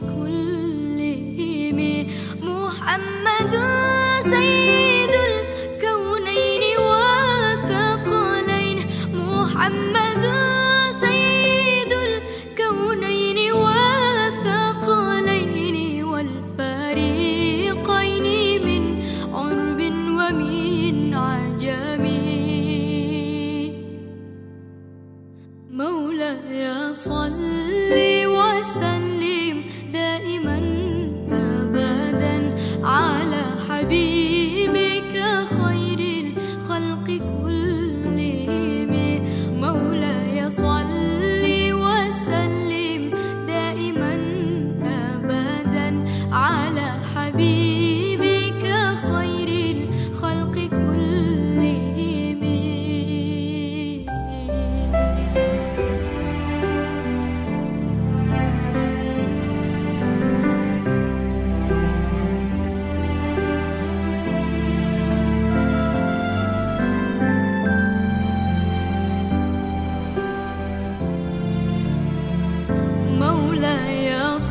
كلهم. محمد سيد الكونين والثقلين. محمد سيد الكونين والثقلين والفريقين من عرب ومن عجم. مولاي صل You.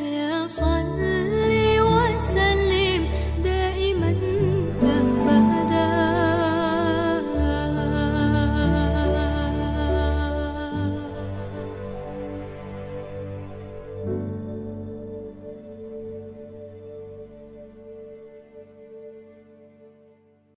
也算